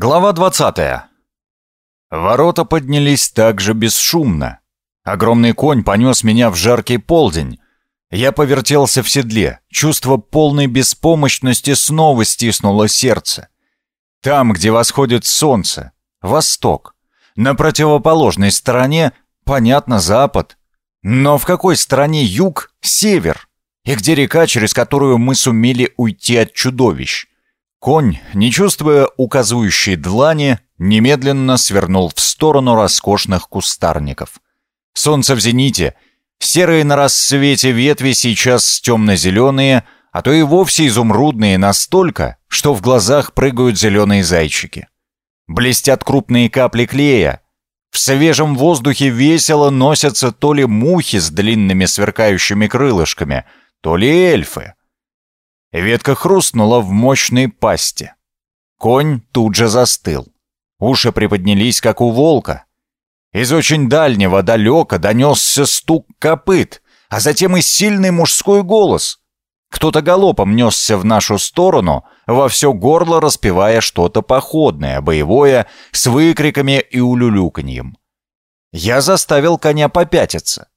Глава 20. Ворота поднялись так же бесшумно. Огромный конь понес меня в жаркий полдень. Я повертелся в седле. Чувство полной беспомощности снова стиснуло сердце. Там, где восходит солнце, восток. На противоположной стороне, понятно, запад. Но в какой стороне юг, север? И где река, через которую мы сумели уйти от чудовищ? Конь, не чувствуя указывающей длани, немедленно свернул в сторону роскошных кустарников. Солнце в зените, серые на рассвете ветви сейчас темно-зеленые, а то и вовсе изумрудные настолько, что в глазах прыгают зеленые зайчики. Блестят крупные капли клея. В свежем воздухе весело носятся то ли мухи с длинными сверкающими крылышками, то ли эльфы. Ветка хрустнула в мощной пасти. Конь тут же застыл. Уши приподнялись, как у волка. Из очень дальнего, далека донесся стук копыт, а затем и сильный мужской голос. Кто-то галопом несся в нашу сторону, во все горло распевая что-то походное, боевое, с выкриками и улюлюканьем. Я заставил коня попятиться.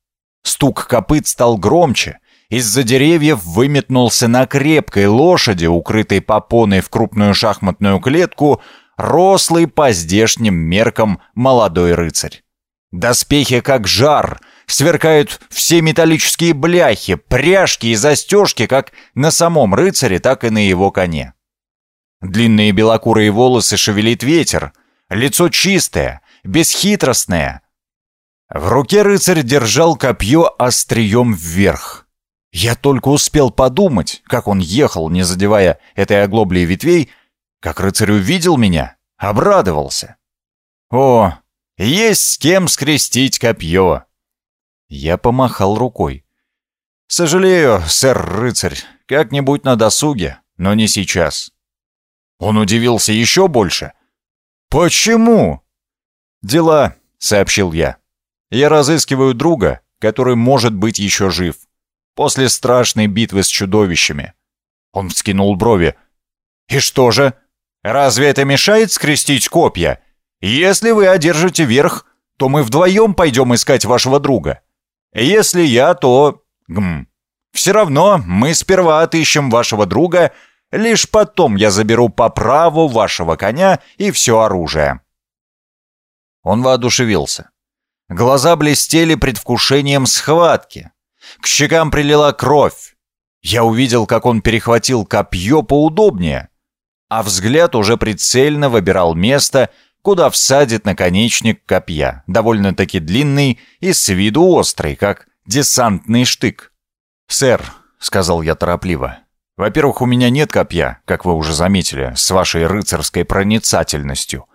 Стук копыт стал громче, из-за деревьев выметнулся на крепкой лошади, укрытой попоной в крупную шахматную клетку, рослый по здешним меркам молодой рыцарь. Доспехи как жар, сверкают все металлические бляхи, пряжки и застежки как на самом рыцаре, так и на его коне. Длинные белокурые волосы шевелит ветер, лицо чистое, бесхитростное. В руке рыцарь держал копье острием вверх. Я только успел подумать, как он ехал, не задевая этой оглобли ветвей, как рыцарь увидел меня, обрадовался. «О, есть с кем скрестить копье!» Я помахал рукой. «Сожалею, сэр-рыцарь, как-нибудь на досуге, но не сейчас». Он удивился еще больше. «Почему?» «Дела», — сообщил я. «Я разыскиваю друга, который может быть еще жив после страшной битвы с чудовищами. Он вскинул брови. «И что же? Разве это мешает скрестить копья? Если вы одержите верх, то мы вдвоем пойдем искать вашего друга. Если я, то... Гм. Все равно мы сперва отыщем вашего друга, лишь потом я заберу по праву вашего коня и все оружие». Он воодушевился. Глаза блестели предвкушением схватки. К щекам прилила кровь. Я увидел, как он перехватил копье поудобнее, а взгляд уже прицельно выбирал место, куда всадит наконечник копья, довольно-таки длинный и с виду острый, как десантный штык. «Сэр», — сказал я торопливо, — «во-первых, у меня нет копья, как вы уже заметили, с вашей рыцарской проницательностью.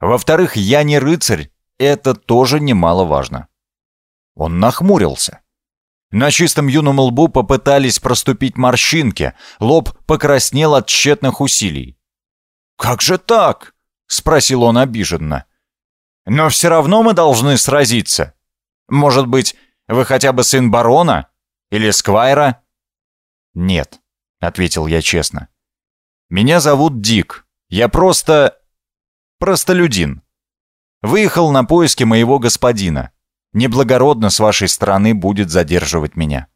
Во-вторых, я не рыцарь, это тоже немаловажно». Он нахмурился. На чистом юном лбу попытались проступить морщинки, лоб покраснел от тщетных усилий. «Как же так?» — спросил он обиженно. «Но все равно мы должны сразиться. Может быть, вы хотя бы сын барона? Или сквайра?» «Нет», — ответил я честно. «Меня зовут Дик. Я просто... простолюдин. Выехал на поиски моего господина. Неблагородно с вашей стороны будет задерживать меня».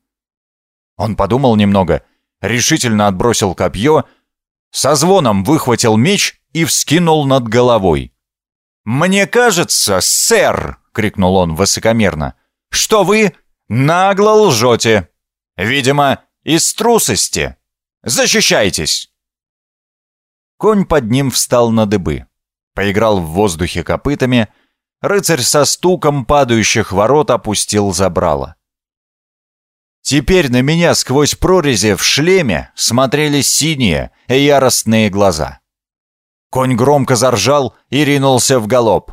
Он подумал немного, решительно отбросил копье, со звоном выхватил меч и вскинул над головой. «Мне кажется, сэр!» — крикнул он высокомерно, — «что вы нагло лжете. Видимо, из трусости. Защищайтесь!» Конь под ним встал на дыбы, поиграл в воздухе копытами, рыцарь со стуком падающих ворот опустил забрало. Теперь на меня сквозь прорези в шлеме смотрели синие, яростные глаза. Конь громко заржал и ринулся в галоп.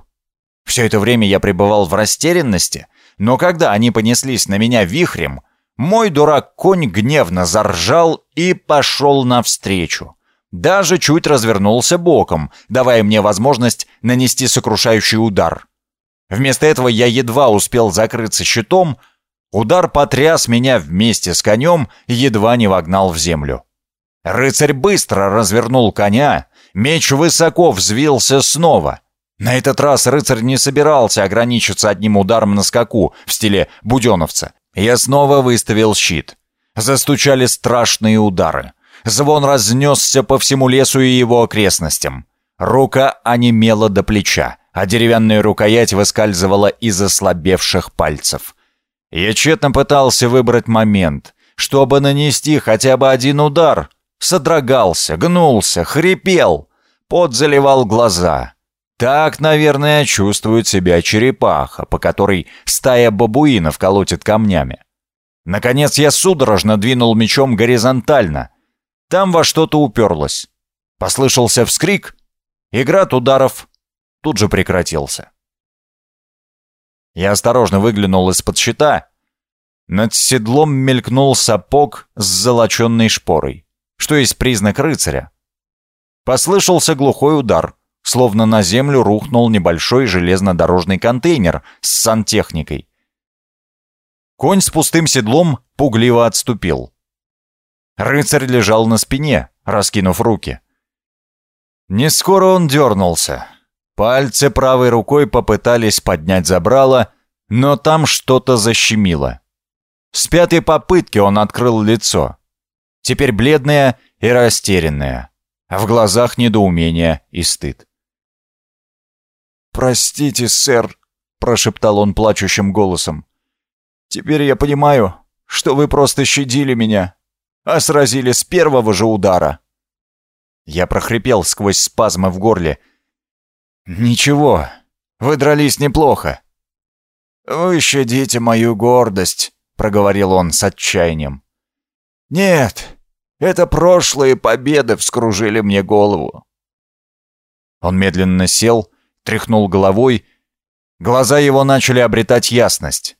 Все это время я пребывал в растерянности, но когда они понеслись на меня вихрем, мой дурак-конь гневно заржал и пошел навстречу. Даже чуть развернулся боком, давая мне возможность нанести сокрушающий удар. Вместо этого я едва успел закрыться щитом, удар потряс меня вместе с конем и едва не вогнал в землю. Рыцарь быстро развернул коня, Меч высоко взвился снова. На этот раз рыцарь не собирался ограничиться одним ударом на скаку в стиле буденовца. Я снова выставил щит. Застучали страшные удары. Звон разнесся по всему лесу и его окрестностям. Рука онемела до плеча, а деревянная рукоять выскальзывала из ослабевших пальцев. Я тщетно пытался выбрать момент, чтобы нанести хотя бы один удар. Содрогался, гнулся, хрипел. Пот заливал глаза. Так, наверное, чувствует себя черепаха, по которой стая бабуинов колотит камнями. Наконец я судорожно двинул мечом горизонтально. Там во что-то уперлось. Послышался вскрик. Игра ударов тут же прекратился. Я осторожно выглянул из-под щита. Над седлом мелькнул сапог с золоченной шпорой, что есть признак рыцаря. Послышался глухой удар, словно на землю рухнул небольшой железнодорожный контейнер с сантехникой. Конь с пустым седлом пугливо отступил. Рыцарь лежал на спине, раскинув руки. Не скоро он дернулся. Пальцы правой рукой попытались поднять забрало, но там что-то защемило. С пятой попытки он открыл лицо. Теперь бледное и растерянное, в глазах недоумение и стыд. «Простите, сэр», — прошептал он плачущим голосом. «Теперь я понимаю, что вы просто щадили меня, а сразили с первого же удара». Я прохрипел сквозь спазмы в горле. «Ничего, вы дрались неплохо». «Вы щадите мою гордость», — проговорил он с отчаянием. «Нет, это прошлые победы вскружили мне голову». Он медленно сел, тряхнул головой. Глаза его начали обретать ясность.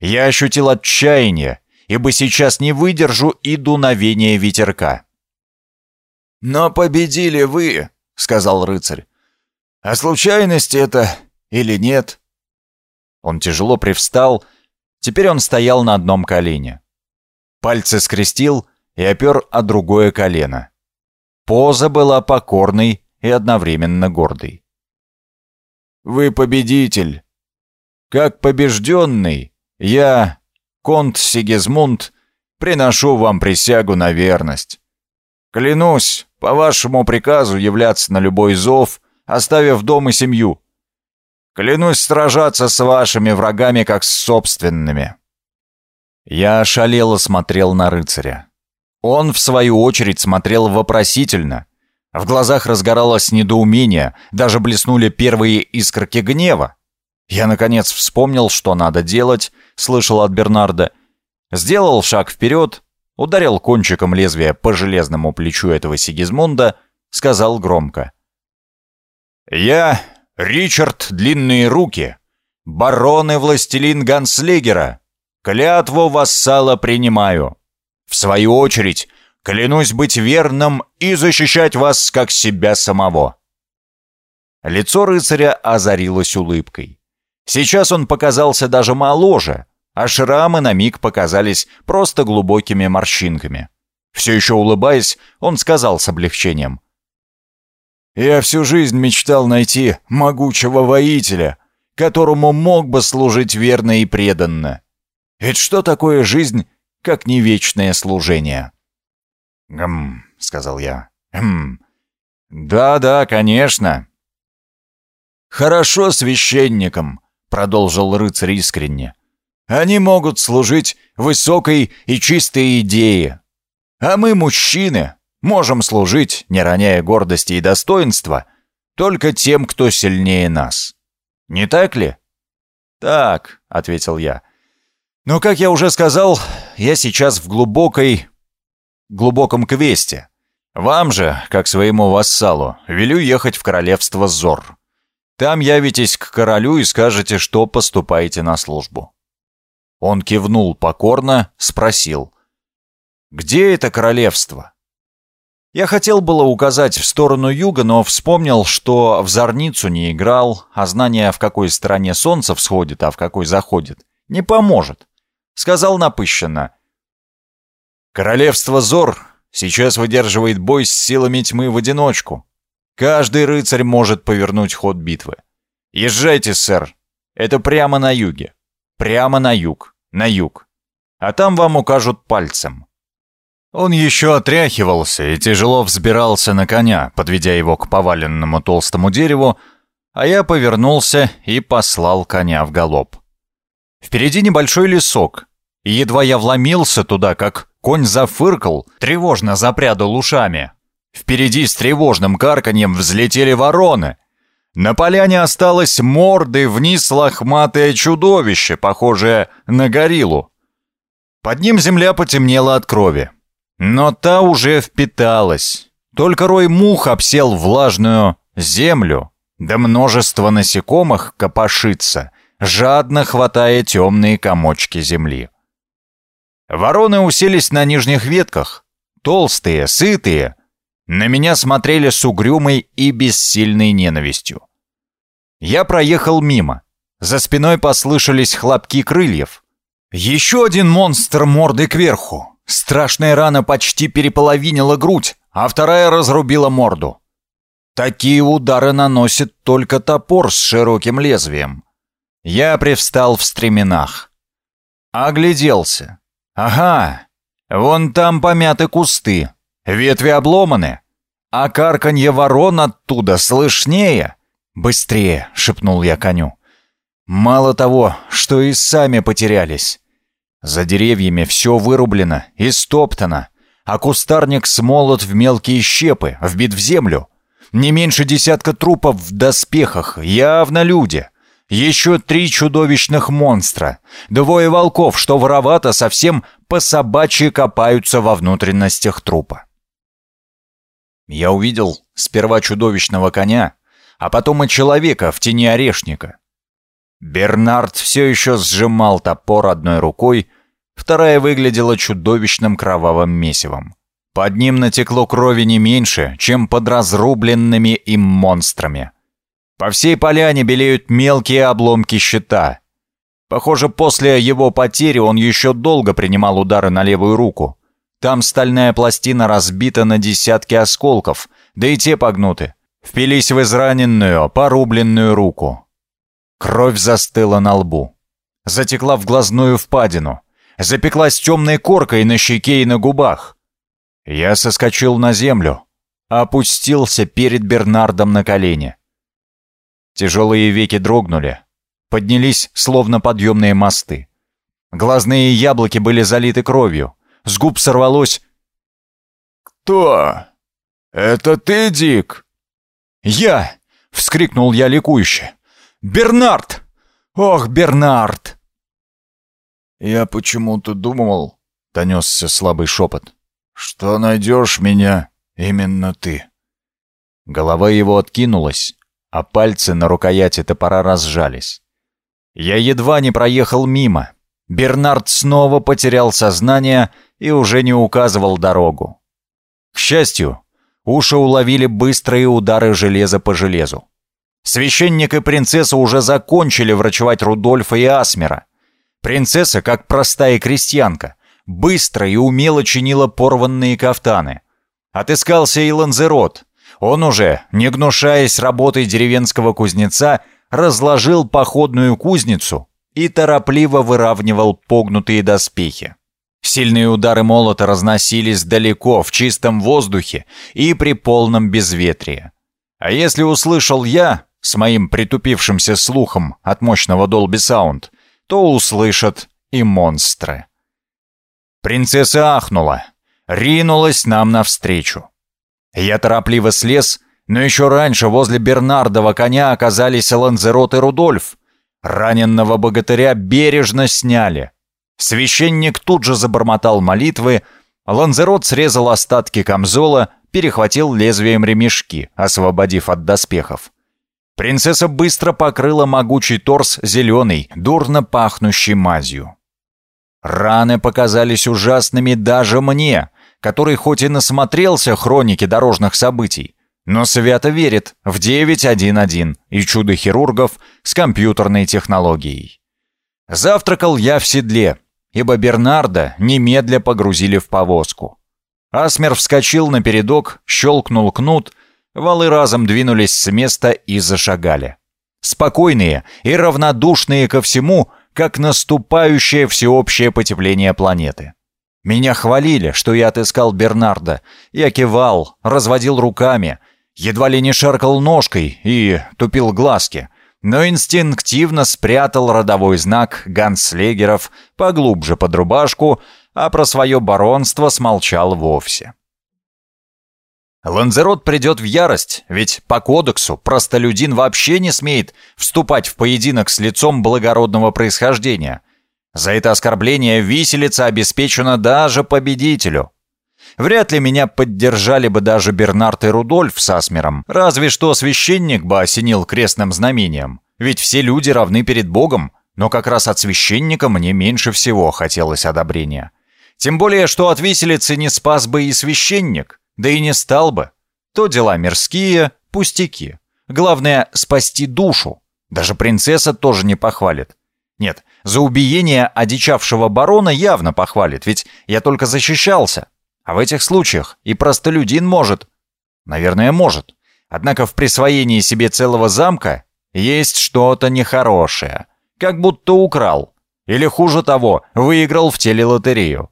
Я ощутил отчаяние, ибо сейчас не выдержу и дуновения ветерка. «Но победили вы», — сказал рыцарь. «А случайность это или нет?» Он тяжело привстал, теперь он стоял на одном колене. Пальцы скрестил и опер о другое колено. Поза была покорной и одновременно гордой. Вы победитель. Как побежденный, я, конт Сигизмунд, приношу вам присягу на верность. Клянусь, по вашему приказу являться на любой зов, оставив дом и семью. Клянусь сражаться с вашими врагами, как с собственными». Я ошалело смотрел на рыцаря. Он, в свою очередь, смотрел вопросительно, в глазах разгоралось недоумение, даже блеснули первые искорки гнева. Я, наконец, вспомнил, что надо делать, слышал от Бернарда. Сделал шаг вперед, ударил кончиком лезвия по железному плечу этого Сигизмунда, сказал громко. «Я, Ричард Длинные Руки, барон и властелин Ганслегера, клятву вассала принимаю. В свою очередь, Клянусь быть верным и защищать вас, как себя самого». Лицо рыцаря озарилось улыбкой. Сейчас он показался даже моложе, а шрамы на миг показались просто глубокими морщинками. Все еще улыбаясь, он сказал с облегчением. «Я всю жизнь мечтал найти могучего воителя, которому мог бы служить верно и преданно. Ведь что такое жизнь, как не вечное служение?» «Гм», — сказал я. «Гм. Да-да, конечно». «Хорошо священникам», — продолжил рыцарь искренне. «Они могут служить высокой и чистой идее. А мы, мужчины, можем служить, не роняя гордости и достоинства, только тем, кто сильнее нас. Не так ли?» «Так», — ответил я. «Но, как я уже сказал, я сейчас в глубокой, глубоком квесте. Вам же, как своему вассалу, велю ехать в королевство Зор. Там явитесь к королю и скажете, что поступаете на службу». Он кивнул покорно, спросил. «Где это королевство?» Я хотел было указать в сторону юга, но вспомнил, что в зорницу не играл, а знание, в какой стороне солнце всходит, а в какой заходит, не поможет. Сказал напыщенно. Королевство Зор сейчас выдерживает бой с силами тьмы в одиночку. Каждый рыцарь может повернуть ход битвы. Езжайте, сэр. Это прямо на юге. Прямо на юг. На юг. А там вам укажут пальцем. Он еще отряхивался и тяжело взбирался на коня, подведя его к поваленному толстому дереву, а я повернулся и послал коня в галоп. Впереди небольшой лесок, и едва я вломился туда, как конь зафыркал, тревожно запрядал ушами. Впереди с тревожным карканьем взлетели вороны. На поляне осталось мордой вниз лохматое чудовище, похожее на гориллу. Под ним земля потемнела от крови. Но та уже впиталась. Только рой мух обсел влажную землю, да множество насекомых копошится, жадно хватая темные комочки земли. Вороны уселись на нижних ветках, толстые, сытые, на меня смотрели с угрюмой и бессильной ненавистью. Я проехал мимо. За спиной послышались хлопки крыльев. Еще один монстр мордой кверху. Страшная рана почти переполовинила грудь, а вторая разрубила морду. Такие удары наносит только топор с широким лезвием. Я привстал в стременах. Огляделся. Ага, вон там помяты кусты, ветви обломаны, а карканье ворон оттуда слышнее. «Быстрее!» — шепнул я коню. «Мало того, что и сами потерялись. За деревьями все вырублено и стоптано, а кустарник смолот в мелкие щепы, вбит в землю. Не меньше десятка трупов в доспехах, явно люди. Еще три чудовищных монстра, двое волков, что воровато совсем по собачьи копаются во внутренностях трупа. Я увидел сперва чудовищного коня, а потом и человека в тени орешника. Бернард все еще сжимал топор одной рукой, вторая выглядела чудовищным кровавым месивом. Под ним натекло крови не меньше, чем под разрубленными им монстрами. По всей поляне белеют мелкие обломки щита. Похоже, после его потери он еще долго принимал удары на левую руку. Там стальная пластина разбита на десятки осколков, да и те погнуты. Впились в израненную, порубленную руку. Кровь застыла на лбу. Затекла в глазную впадину. Запеклась темной коркой на щеке и на губах. Я соскочил на землю. Опустился перед Бернардом на колени. Тяжелые веки дрогнули. Поднялись, словно подъемные мосты. Глазные яблоки были залиты кровью. С губ сорвалось «Кто? Это ты, Дик?» «Я!» — вскрикнул я ликующе. Бернард! Ох, Бернард!» «Я почему-то думал...» — донесся слабый шепот. «Что найдешь меня именно ты?» Голова его откинулась, а пальцы на рукояти топора разжались. Я едва не проехал мимо. Бернард снова потерял сознание и уже не указывал дорогу. К счастью, уши уловили быстрые удары железа по железу. Священник и принцесса уже закончили врачевать Рудольфа и Асмера. Принцесса, как простая крестьянка, быстро и умело чинила порванные кафтаны. Отыскался и Ланзерот. Он уже, не гнушаясь работой деревенского кузнеца, разложил походную кузницу и торопливо выравнивал погнутые доспехи. Сильные удары молота разносились далеко, в чистом воздухе и при полном безветрии. А если услышал я, с моим притупившимся слухом от мощного Dolby Sound, то услышат и монстры. Принцесса ахнула, ринулась нам навстречу. Я торопливо слез, но еще раньше возле Бернардова коня оказались Ланзерот и Рудольф. Раненного богатыря бережно сняли. Священник тут же забормотал молитвы, Ланзерот срезал остатки камзола, перехватил лезвием ремешки, освободив от доспехов. Принцесса быстро покрыла могучий торс зеленой, дурно пахнущей мазью. Раны показались ужасными даже мне, который хоть и насмотрелся хроники дорожных событий, но свято верит в 911 и чудо хирургов с компьютерной технологией. Завтракал я в седле, ибо Бернарда немедля погрузили в повозку. Асмер вскочил на передок, щелкнул кнут, Валы разом двинулись с места и зашагали. Спокойные и равнодушные ко всему, как наступающее всеобщее потепление планеты. Меня хвалили, что я отыскал Бернарда. Я кивал, разводил руками, едва ли не шаркал ножкой и тупил глазки, но инстинктивно спрятал родовой знак ганслегеров поглубже под рубашку, а про свое баронство смолчал вовсе. Ланзерот придет в ярость, ведь по кодексу простолюдин вообще не смеет вступать в поединок с лицом благородного происхождения. За это оскорбление виселица обеспечена даже победителю. Вряд ли меня поддержали бы даже Бернард и Рудольф с Асмером, разве что священник бы осенил крестным знамением. Ведь все люди равны перед Богом, но как раз от священника мне меньше всего хотелось одобрения. Тем более, что от виселицы не спас бы и священник. Да и не стал бы. То дела мирские, пустяки. Главное — спасти душу. Даже принцесса тоже не похвалит. Нет, за убиение одичавшего барона явно похвалит, ведь я только защищался. А в этих случаях и простолюдин может. Наверное, может. Однако в присвоении себе целого замка есть что-то нехорошее. Как будто украл. Или хуже того, выиграл в телелотерею.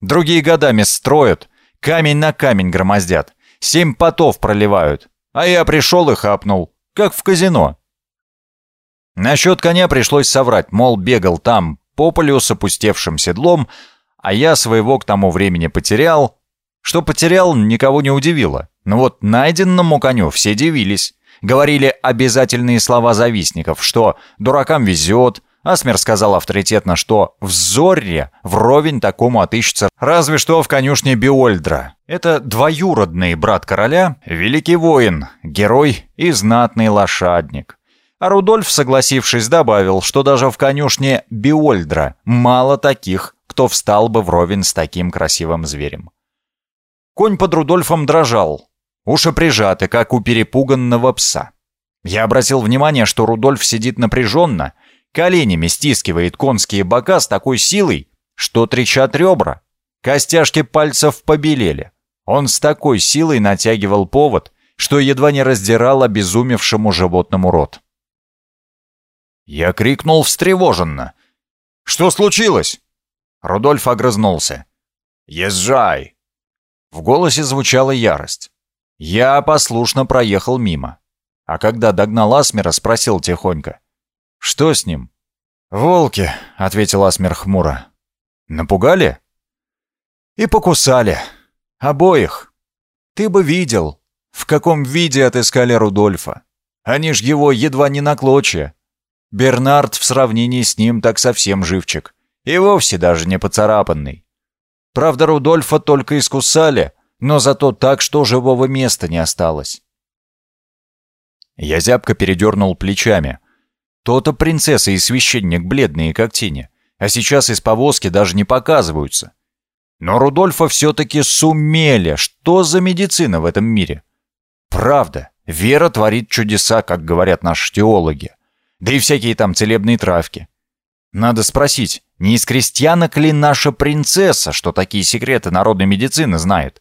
Другие годами строят, Камень на камень громоздят. Семь потов проливают. А я пришел и хапнул. Как в казино. Насчет коня пришлось соврать, мол, бегал там, по полю с опустевшим седлом, а я своего к тому времени потерял. Что потерял, никого не удивило. Но вот найденному коню все дивились. Говорили обязательные слова завистников, что дуракам везет, Асмер сказал авторитетно, что в Зорре вровень такому отыщется разве что в конюшне Биольдра. Это двоюродный брат короля, великий воин, герой и знатный лошадник. А Рудольф, согласившись, добавил, что даже в конюшне Биольдра мало таких, кто встал бы вровень с таким красивым зверем. Конь под Рудольфом дрожал, уши прижаты, как у перепуганного пса. Я обратил внимание, что Рудольф сидит напряженно — коленями стискивает конские бока с такой силой, что трещат ребра. Костяшки пальцев побелели. Он с такой силой натягивал повод, что едва не раздирал обезумевшему животному рот. Я крикнул встревоженно. «Что случилось?» Рудольф огрызнулся. «Езжай!» В голосе звучала ярость. Я послушно проехал мимо. А когда догнал Асмера, спросил тихонько. «Что с ним?» «Волки», — ответил Асмер хмуро. «Напугали?» «И покусали. Обоих. Ты бы видел, в каком виде отыскали Рудольфа. Они ж его едва не на клочья. Бернард в сравнении с ним так совсем живчик. И вовсе даже не поцарапанный. Правда, Рудольфа только искусали, но зато так, что живого места не осталось». Я зябко передернул плечами — то-то принцесса и священник бледные, как тени, а сейчас из повозки даже не показываются. Но Рудольфа все-таки сумели. Что за медицина в этом мире? Правда, вера творит чудеса, как говорят наши теологи. Да и всякие там целебные травки. Надо спросить, не из крестьянок ли наша принцесса, что такие секреты народной медицины знает?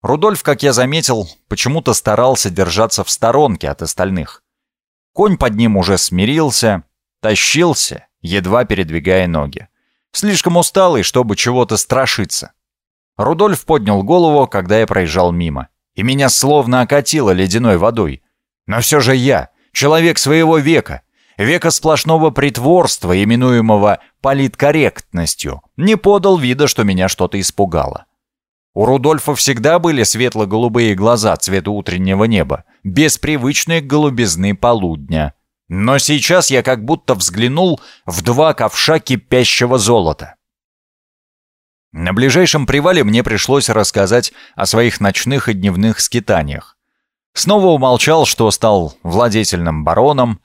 Рудольф, как я заметил, почему-то старался держаться в сторонке от остальных. Конь под ним уже смирился, тащился, едва передвигая ноги. Слишком усталый, чтобы чего-то страшиться. Рудольф поднял голову, когда я проезжал мимо, и меня словно окатило ледяной водой. Но все же я, человек своего века, века сплошного притворства, именуемого политкорректностью, не подал вида, что меня что-то испугало. У Рудольфа всегда были светло-голубые глаза цвета утреннего неба, без привычной голубизны полудня. Но сейчас я как будто взглянул в два ковша кипящего золота. На ближайшем привале мне пришлось рассказать о своих ночных и дневных скитаниях. Снова умолчал, что стал владетельным бароном.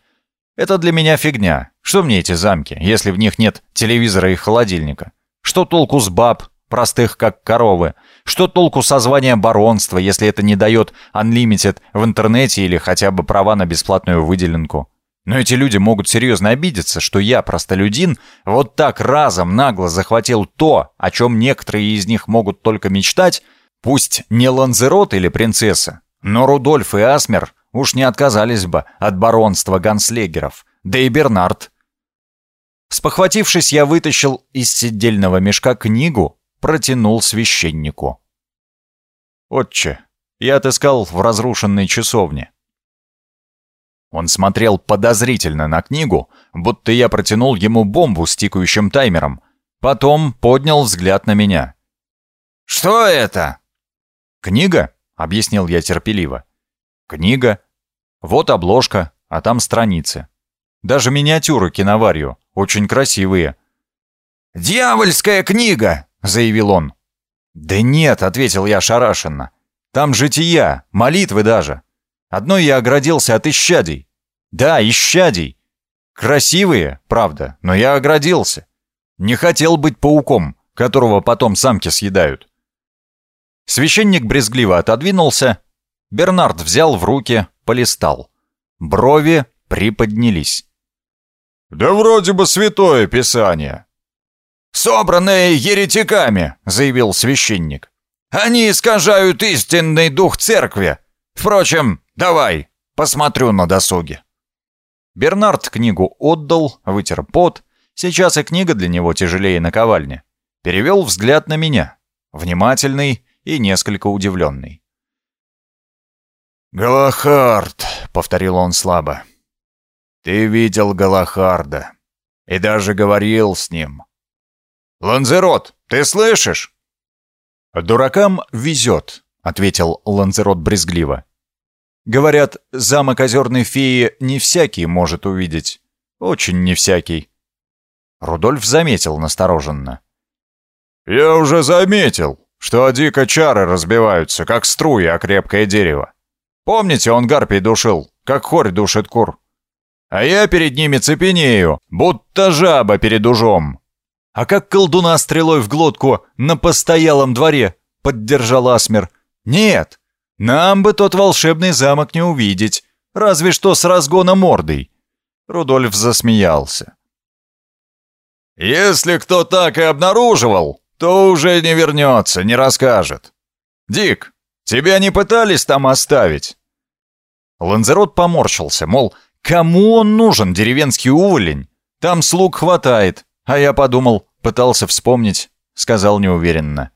Это для меня фигня. Что мне эти замки, если в них нет телевизора и холодильника? Что толку с баб, простых как коровы. Что толку созвания баронства, если это не дает Unlimited в интернете или хотя бы права на бесплатную выделенку? Но эти люди могут серьезно обидеться, что я, простолюдин, вот так разом нагло захватил то, о чем некоторые из них могут только мечтать, пусть не Ланзерот или принцесса, Но Рудольф и Асмер уж не отказались бы от баронства ганслегеров, да и Бернард. Спохватившись, я вытащил из сидельного мешка книгу, протянул священнику. «Отче, я отыскал в разрушенной часовне». Он смотрел подозрительно на книгу, будто я протянул ему бомбу с тикающим таймером. Потом поднял взгляд на меня. «Что это?» «Книга», — объяснил я терпеливо. «Книга. Вот обложка, а там страницы. Даже миниатюры киноварью, очень красивые». «Дьявольская книга!» — заявил он. «Да нет», — ответил я шарашенно. «Там жития, молитвы даже. Одной я оградился от исчадий. Да, исчадий. Красивые, правда, но я оградился. Не хотел быть пауком, которого потом самки съедают. Священник брезгливо отодвинулся. Бернард взял в руки, полистал. Брови приподнялись. «Да вроде бы святое писание». «Собранное еретиками», — заявил священник. «Они искажают истинный дух церкви. Впрочем, давай, посмотрю на досуге». Бернард книгу отдал, вытер пот. Сейчас и книга для него тяжелее наковальни. Перевел взгляд на меня. Внимательный и несколько удивленный. «Галахард», — повторил он слабо. «Ты видел Галахарда и даже говорил с ним». «Ланзерот, ты слышишь?» «Дуракам везет», — ответил Ланзерот брезгливо. «Говорят, замок озерной феи не всякий может увидеть. Очень не всякий». Рудольф заметил настороженно. «Я уже заметил», что дико чары разбиваются, как струи о крепкое дерево. Помните, он гарпий душил, как хорь душит кур. А я перед ними цепенею, будто жаба перед ужом. А как колдуна стрелой в глотку на постоялом дворе, поддержал Асмер. Нет, нам бы тот волшебный замок не увидеть, разве что с разгона мордой. Рудольф засмеялся. «Если кто так и обнаруживал, то уже не вернется, не расскажет. Дик, тебя не пытались там оставить?» Ланзерот поморщился, мол, кому он нужен, деревенский уволень? Там слуг хватает. А я подумал, пытался вспомнить, сказал неуверенно.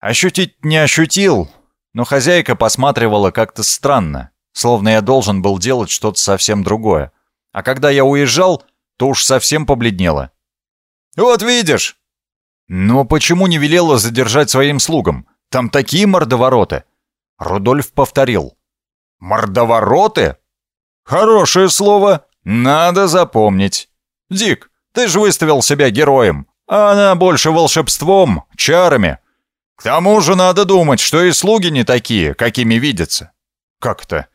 Ощутить не ощутил, но хозяйка посматривала как-то странно, словно я должен был делать что-то совсем другое. А когда я уезжал, то уж совсем побледнело. «Вот видишь!» Но почему не велела задержать своим слугам? Там такие мордовороты!» Рудольф повторил. «Мордовороты? Хорошее слово, надо запомнить. Дик, ты же выставил себя героем, а она больше волшебством, чарами. К тому же надо думать, что и слуги не такие, какими видятся. Как-то.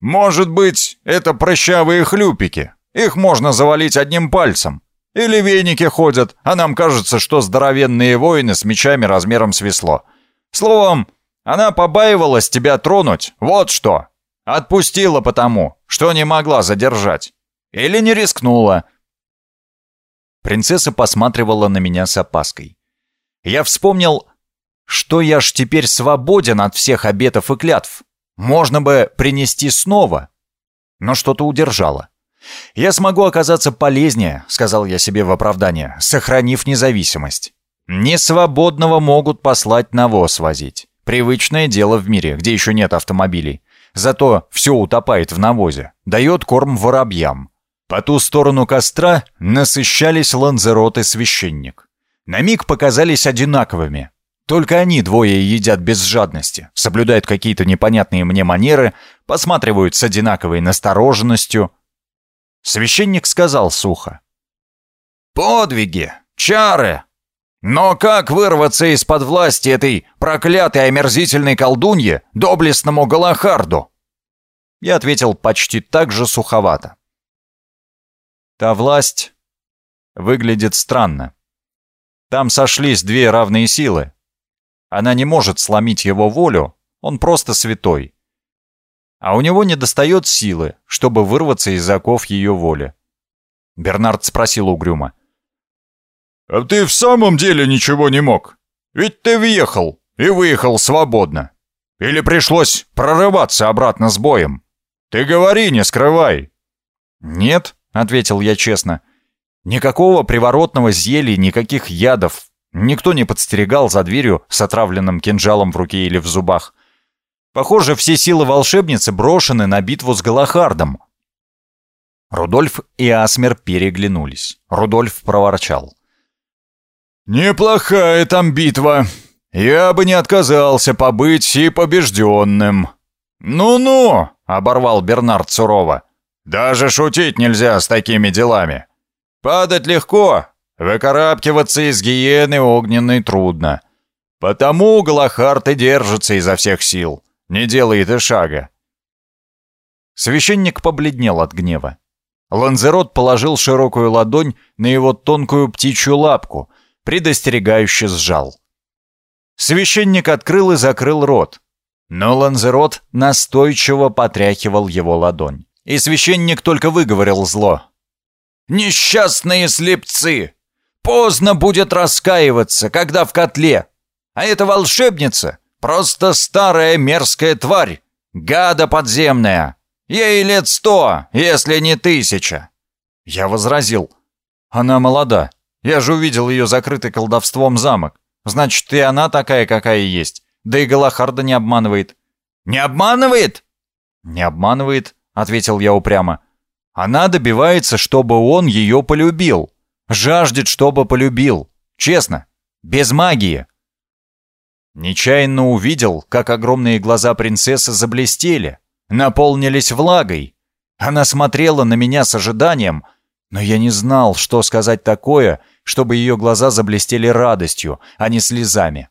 Может быть, это прыщавые хлюпики. Их можно завалить одним пальцем. Или веники ходят, а нам кажется, что здоровенные воины с мечами размером с весло. Словом, она побаивалась тебя тронуть, вот что. Отпустила потому, что не могла задержать. Или не рискнула. Принцесса посматривала на меня с опаской. Я вспомнил, что я ж теперь свободен от всех обетов и клятв. Можно бы принести снова. Но что-то удержало. «Я смогу оказаться полезнее», — сказал я себе в оправдание, сохранив независимость. «Несвободного могут послать навоз возить. Привычное дело в мире, где еще нет автомобилей. Зато все утопает в навозе, дает корм воробьям. По ту сторону костра насыщались ланзерот и священник. На миг показались одинаковыми. Только они двое едят без жадности, соблюдают какие-то непонятные мне манеры, посматривают с одинаковой настороженностью, Священник сказал сухо. «Подвиги, чары! Но как вырваться из-под власти этой проклятой омерзительной колдуньи доблестному Галахарду?» Я ответил почти так же суховато. «Та власть выглядит странно. Там сошлись две равные силы. Она не может сломить его волю, он просто святой а у него недостает силы, чтобы вырваться из оков ее воли. Бернард спросил угрюмо. «А ты в самом деле ничего не мог? Ведь ты въехал и выехал свободно. Или пришлось прорываться обратно с боем? Ты говори, не скрывай!» «Нет», — ответил я честно. «Никакого приворотного зелья, никаких ядов. Никто не подстерегал за дверью с отравленным кинжалом в руке или в зубах. Похоже, все силы волшебницы брошены на битву с Галахардом». Рудольф и Асмер переглянулись. Рудольф проворчал. «Неплохая там битва. Я бы не отказался побыть и побежденным». «Ну-ну!» — оборвал Бернард сурово. «Даже шутить нельзя с такими делами. Падать легко, выкарабкиваться из гиены огненной трудно. Потому Галахард и держится изо всех сил, не делает и шага». Священник побледнел от гнева. Ланзерот положил широкую ладонь на его тонкую птичью лапку, предостерегающе сжал. Священник открыл и закрыл рот, но Ланзерот настойчиво потряхивал его ладонь. И священник только выговорил зло. «Несчастные слепцы! Поздно будет раскаиваться, когда в котле. А эта волшебница — просто старая мерзкая тварь, гада подземная. Ей лет сто, если не тысяча». Я возразил. «Она молода. Я же увидел ее закрытый колдовством замок. Значит, и она такая, какая есть. Да и Галахарда не обманывает». «Не обманывает?» «Не обманывает», — ответил я упрямо. «Она добивается, чтобы он ее полюбил. Жаждет, чтобы полюбил. Честно. Без магии». Нечаянно увидел, как огромные глаза принцессы заблестели, наполнились влагой. Она смотрела на меня с ожиданием, но я не знал, что сказать такое, чтобы ее глаза заблестели радостью, а не слезами.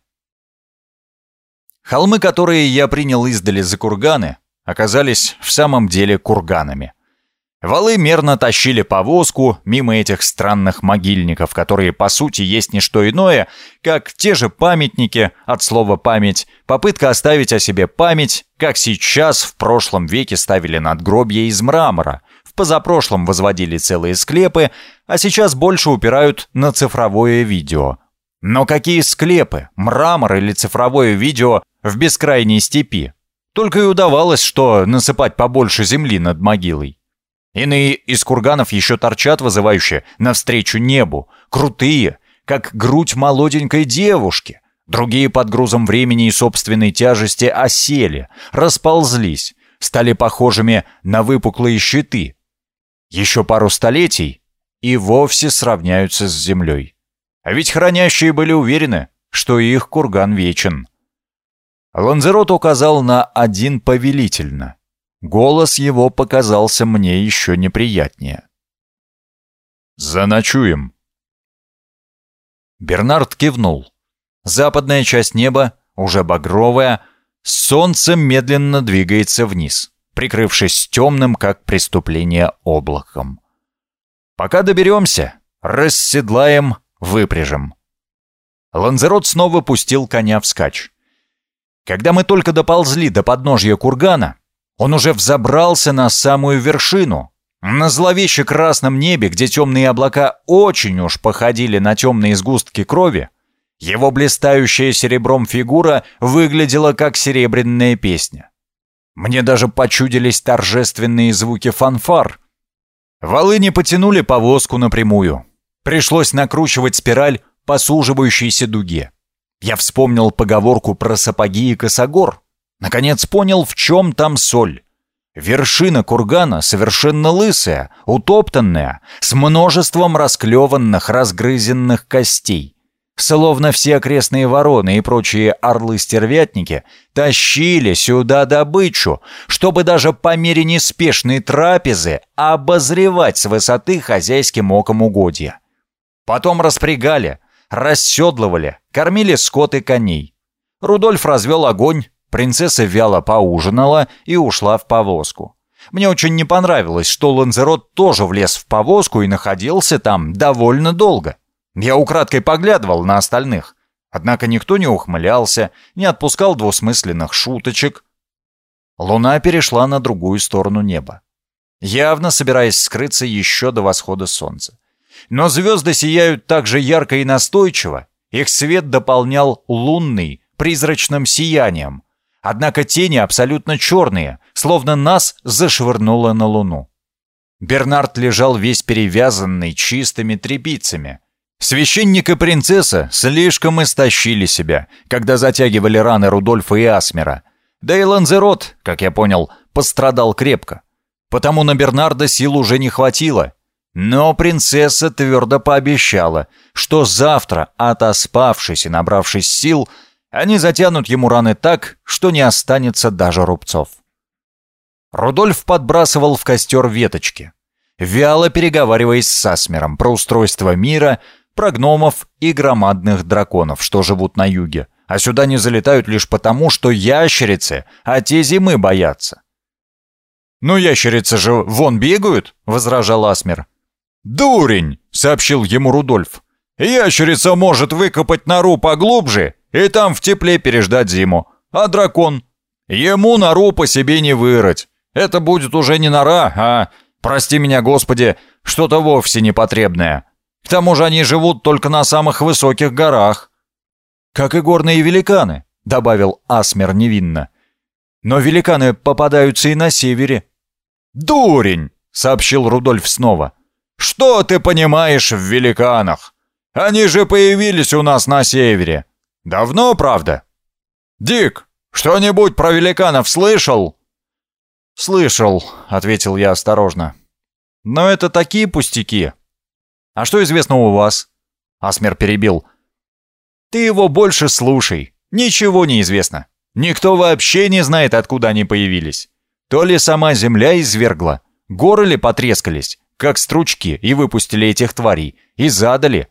Холмы, которые я принял издали за курганы, оказались в самом деле курганами. Валы мерно тащили повозку мимо этих странных могильников, которые по сути есть не что иное, как те же памятники, от слова «память», попытка оставить о себе память, как сейчас в прошлом веке ставили надгробья из мрамора, в позапрошлом возводили целые склепы, а сейчас больше упирают на цифровое видео. Но какие склепы, мрамор или цифровое видео в бескрайней степи? Только и удавалось, что насыпать побольше земли над могилой. Иные из курганов еще торчат вызывающе навстречу небу, крутые, как грудь молоденькой девушки. Другие под грузом времени и собственной тяжести осели, расползлись, стали похожими на выпуклые щиты. Еще пару столетий и вовсе сравняются с землей. А ведь хранящие были уверены, что их курган вечен. Ланзерот указал на один повелительно — Голос его показался мне еще неприятнее. «Заночуем». Бернард кивнул. Западная часть неба, уже багровая, солнце медленно двигается вниз, прикрывшись темным, как преступление, облаком. «Пока доберемся, расседлаем, выпряжем». Ланзерот снова пустил коня вскачь. Когда мы только доползли до подножья кургана, он уже взобрался на самую вершину. На зловеще красном небе, где темные облака очень уж походили на темные сгустки крови, его блистающая серебром фигура выглядела как серебряная песня. Мне даже почудились торжественные звуки фанфар. Валы не потянули повозку напрямую. Пришлось накручивать спираль по суживающейся дуге. Я вспомнил поговорку про сапоги и косогор. Наконец понял, в чем там соль. Вершина кургана совершенно лысая, утоптанная, с множеством расклеванных, разгрызенных костей. Словно все окрестные вороны и прочие орлы-стервятники тащили сюда добычу, чтобы даже по мере неспешной трапезы обозревать с высоты хозяйским оком угодья. Потом распрягали, расседлывали, кормили скот и коней. Рудольф развел огонь, Принцесса вяло поужинала и ушла в повозку. Мне очень не понравилось, что Ланзерот тоже влез в повозку и находился там довольно долго. Я украдкой поглядывал на остальных. Однако никто не ухмылялся, не отпускал двусмысленных шуточек. Луна перешла на другую сторону неба, явно собираясь скрыться еще до восхода солнца. Но звезды сияют так же ярко и настойчиво, их свет дополнял лунный, призрачным сиянием, Однако тени абсолютно черные, словно нас зашвырнуло на луну. Бернард лежал весь перевязанный чистыми тряпицами. Священник и принцесса слишком истощили себя, когда затягивали раны Рудольфа и Асмера. Да и Ланзерот, как я понял, пострадал крепко. Потому на Бернарда сил уже не хватило. Но принцесса твердо пообещала, что завтра, отоспавшись и набравшись сил, они затянут ему раны так, что не останется даже рубцов. Рудольф подбрасывал в костер веточки, вяло переговариваясь с Асмером про устройство мира, про гномов и громадных драконов, что живут на юге, а сюда не залетают лишь потому, что ящерицы, а те зимы боятся. «Ну, ящерицы же вон бегают», — возражал Асмер. «Дурень!» — сообщил ему Рудольф. «Ящерица может выкопать нору поглубже и там в тепле переждать зиму. А дракон? Ему нору по себе не вырыть. Это будет уже не нора, а, прости меня, Господи, что-то вовсе непотребное. К тому же они живут только на самых высоких горах. Как и горные великаны, добавил Асмер невинно. Но великаны попадаются и на севере. Дурень, сообщил Рудольф снова. Что ты понимаешь в великанах? Они же появились у нас на севере. Давно, правда? Дик, что-нибудь про великанов слышал? «Слышал», — ответил я осторожно. «Но это такие пустяки». «А что известно у вас?» Асмер перебил. «Ты его больше слушай. Ничего не известно. Никто вообще не знает, откуда они появились. То ли сама земля извергла, горы ли потрескались, как стручки, и выпустили этих тварей, и задали.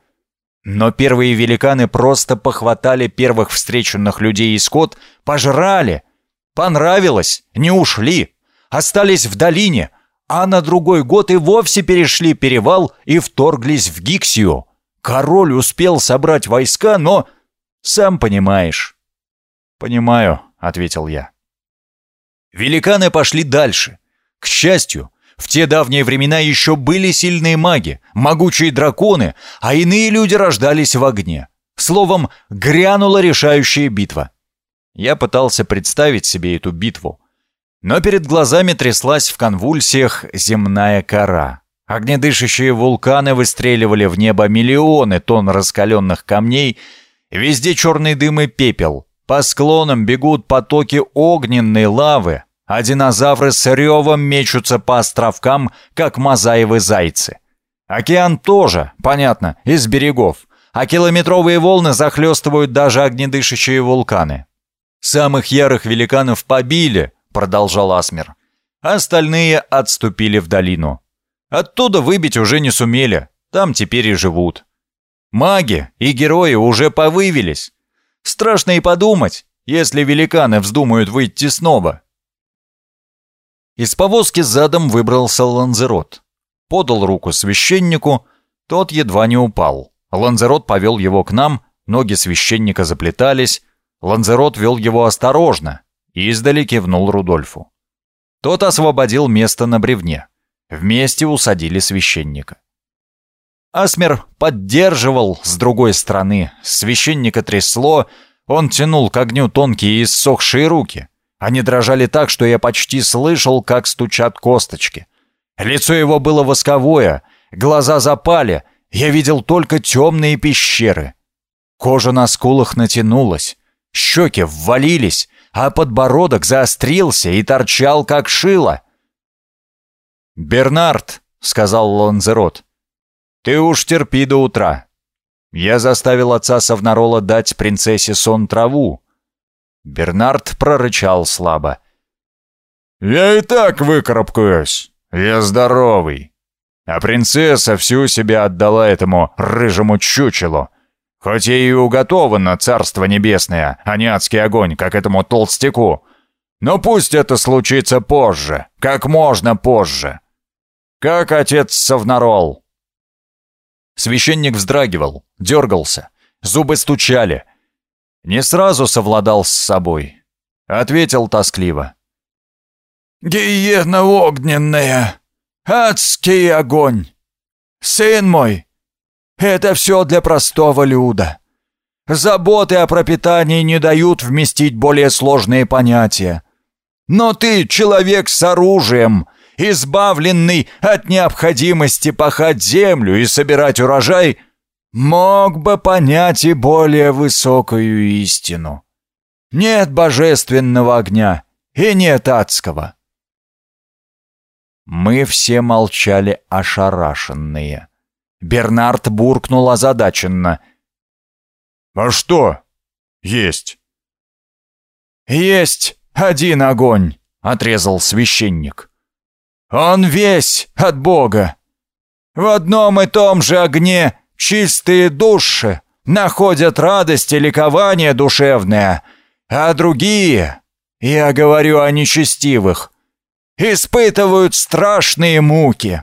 Но первые великаны просто похватали первых встреченных людей и скот, пожрали. Понравилось, не ушли, остались в долине, а на другой год и вовсе перешли перевал и вторглись в Гиксию. Король успел собрать войска, но... Сам понимаешь. «Понимаю», — ответил я. Великаны пошли дальше. К счастью, в те давние времена еще были сильные маги, могучие драконы, а иные люди рождались в огне. Словом, грянула решающая битва. Я пытался представить себе эту битву, но перед глазами тряслась в конвульсиях земная кора. Огнедышащие вулканы выстреливали в небо миллионы тонн раскаленных камней, везде черный дым и пепел. По склонам бегут потоки огненной лавы, а динозавры с ревом мечутся по островкам, как мозаевы зайцы. Океан тоже, понятно, из берегов, а километровые волны захлестывают даже огнедышащие вулканы. Самых ярых великанов побили, — продолжал Асмер. Остальные отступили в долину. Оттуда выбить уже не сумели, там теперь и живут. Маги и герои уже повывелись. Страшно и подумать, если великаны вздумают выйти снова. Из повозки задом выбрался Ланзерот. Подал руку священнику, тот едва не упал. Ланзерот повел его к нам, ноги священника заплетались. Ланзерот вел его осторожно, и издали кивнул Рудольфу. Тот освободил место на бревне. Вместе усадили священника. Асмер поддерживал с другой стороны. Священника трясло, он тянул к огню тонкие и иссохшие руки. Они дрожали так, что я почти слышал, как стучат косточки. Лицо его было восковое, глаза запали, я видел только темные пещеры. Кожа на скулах натянулась, щеки ввалились, а подбородок заострился и торчал, как шило. «Бернард», — сказал Ланзерот, — «ты уж терпи до утра. Я заставил отца Савнарола дать принцессе сон траву». Бернард прорычал слабо. «Я и так выкарабкаюсь. Я здоровый. А принцесса всю себя отдала этому рыжему чучелу. Хоть ей и уготовано царство небесное, а не адский огонь, как этому толстяку. Но пусть это случится позже, как можно позже. Как отец Совнарол. Священник вздрагивал, дергался, зубы стучали. Не сразу совладал с собой. Ответил тоскливо. «Гиена огненная! Адский огонь! Сын мой, это все для простого люда. Заботы о пропитании не дают вместить более сложные понятия. Но ты человек с оружием, избавленный от необходимости пахать землю и собирать урожай, мог бы понять и более высокую истину. Нет божественного огня и нет адского. Мы все молчали ошарашенные. Бернард буркнул озадаченно. «А что? Есть?» «Есть один огонь», — отрезал священник. «Он весь от Бога. В одном и том же огне чистые души находят радость и ликование душевное, а другие, я говорю о нечестивых, испытывают страшные муки.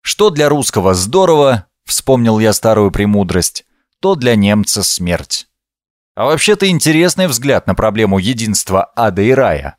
Что для русского здорово, вспомнил я старую премудрость, то для немца смерть. А вообще-то интересный взгляд на проблему единства ада и рая.